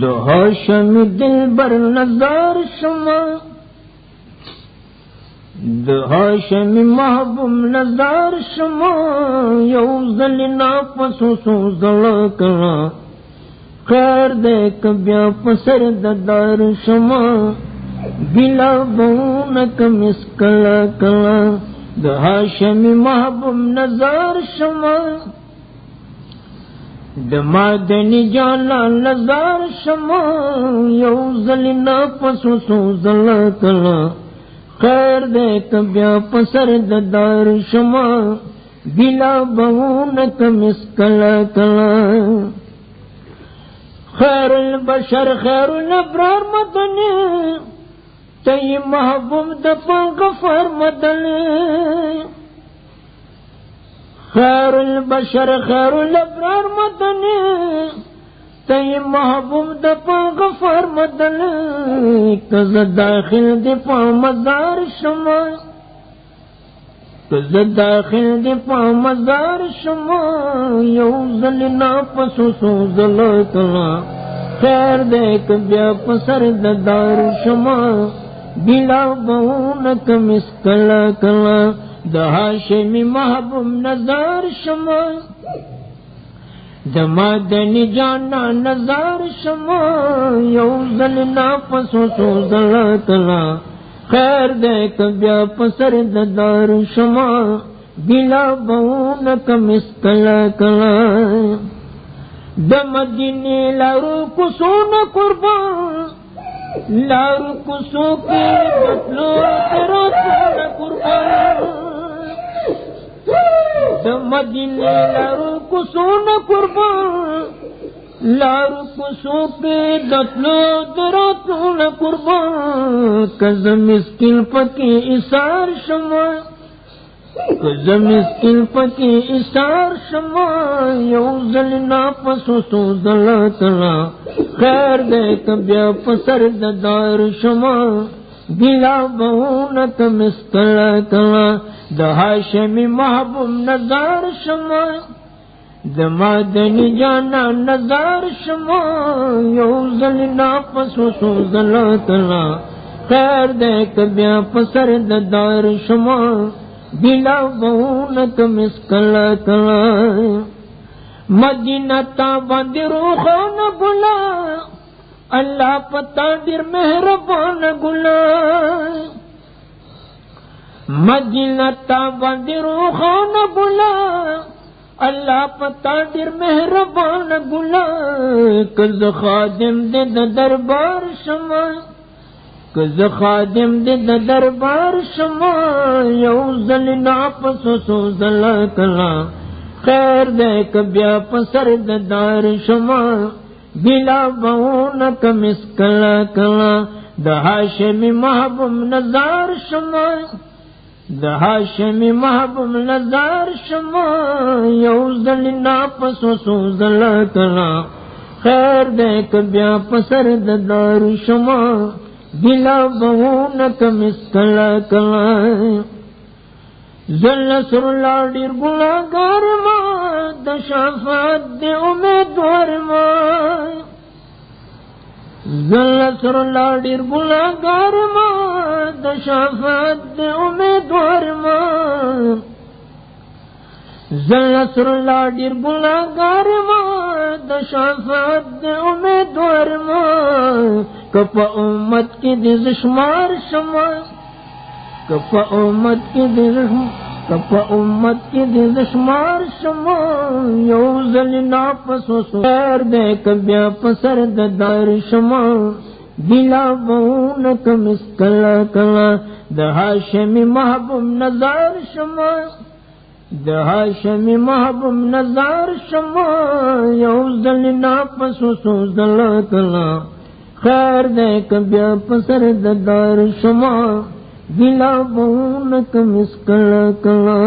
دہاشم دل بر نظار شما دہاشم محبوب نظار شما، یو زلنا پسو سو زل کرا خیر دے کبیا پسر ددار شما، بلا بون کمس کلا کلا دہاشم محبوب نظار شما دمادنی جانا نظار شما، یو زلینا پسو سو زل کلا، خیر دے کبیا پسر ددار شما، بلا بہون کمس کلا کلا۔ خیر البشر، خیر الابرار مدنی تی محبوب دپا غفر مدنی خیر البشر خیر الابرار مدنی تی محبوب دپا غفر مدنی کز داخل دپا مزار شما کز داخل دپا مزار شما یو زلنا پسو سو زلتنا خیر دیکھ بیا پسر ددار شما بلا بہون کمس کلا کلا دہاشمی محبوب نظار شما دما دنی جانا نظار شما، یو زلنا پسو سو زلا کلا، خیر دے کبیا پسر ددار شما، بلا بہون کمس کلا۔ کلا دم دینی لارو کسون قربان لارو کسو کی بطلو تیرا قربان۔ مدینے لارو کسو قربان۔ لارو کسو دتلو درو تون قربان۔ کزم اسکل پکی اشار شما کزم اسکل پکی اشار شما یو زلنا پسو سو دلا تلا. خیر دے کبیا پسر ددار شما بلا بہون تمس کلا کلا دہاشمی محبوب نظار شما دمادنی جانا نظار شما یو زلنا پسو سو زلتنا خیر دے کبیا پسر ددار شما بلا بہون کمس کلا کلا مدینہ تا بند روخان گلا اللہ پتا در مہربان گلا۔ مدینہ تا بند روخان گلا اللہ پتا در مہربان گلا۔ کز خادم دے دربار شما کز خادم دے دربار شما یو زلنا پسو سو زل کلا، خیر دے کبیا پسر دار شما، بلا بہون کمس کلا کلا دہاشمی محبوب نظار شما دہاشمی محبوب نظار شما یو زلنا پسو سو زل کلا، خیر دے کبیا پسر دار شما۔ بلا بہون کمس کلا کلا زل سر لاڈیر گلا گار ماں دشافات دے امیدوار ماں۔ زل سر لاڈیر گلا گار ماں دشافات دے امیدوار ماں۔ زل سر لاڈیر گلا گار ماں دشافات دے امیدوار ماں کپ امت کی دشمار شمار کپ امت کی کپ امت کی دل شمار شما یو زلنا پسو سیر دے، کبیا پسر ددار شما بلا بون کمس کلا کلا دہاشمی محبوب نظار شما دہاشمی محبوب نظار شما یو زلنا پسو سو کلا۔ خیر دے کبیا پسر ددار شما بلا بون کمس کلا کلا۔